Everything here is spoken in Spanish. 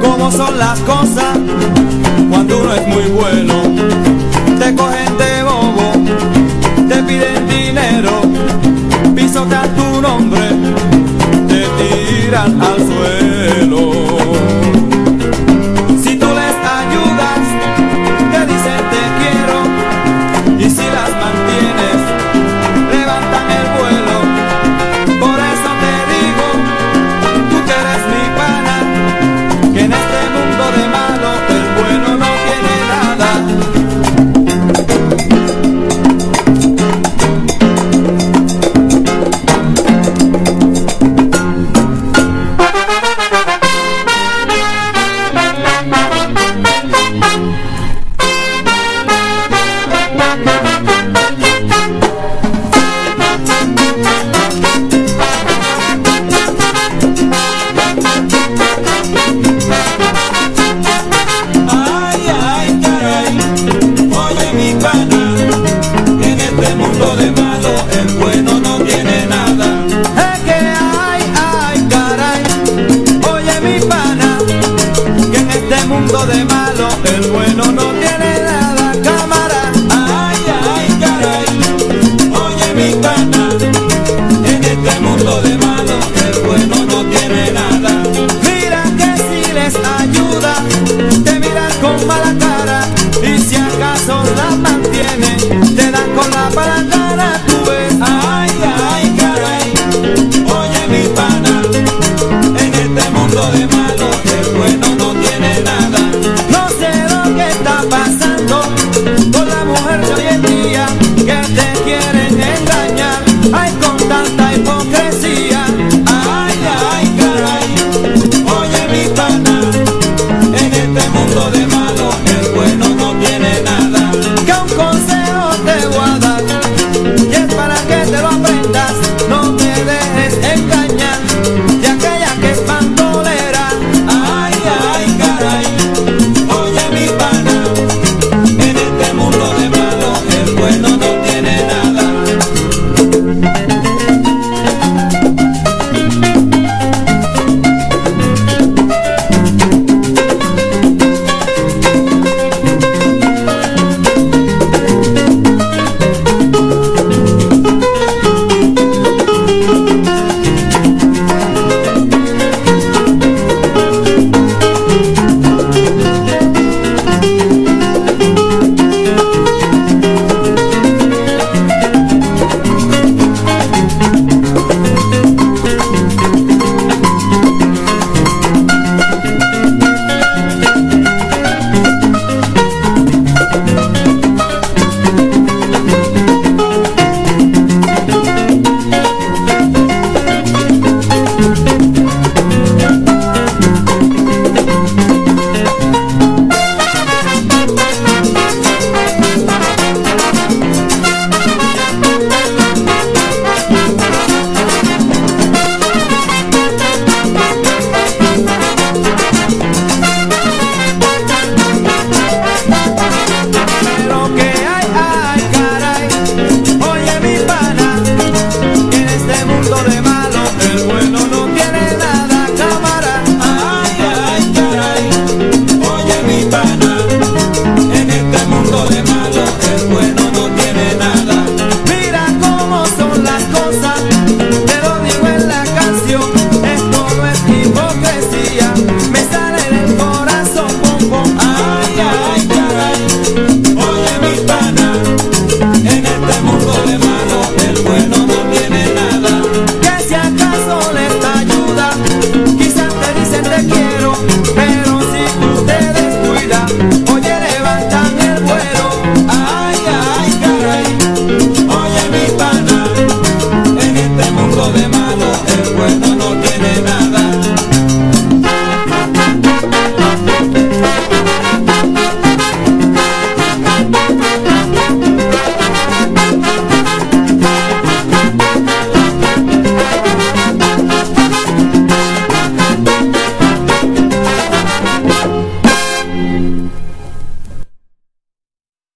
¿Cómo son las cosas cuando uno es muy bueno? Te cogen de bobo, te piden de malo, el bueno no tiene nada, cámara. Ay, ay, caray, oye mi pana, en este mundo de malo, el bueno no tiene nada. Mira que si les ayuda, te miran con mala cara, y si acaso la mantienen, te dan con la palabra.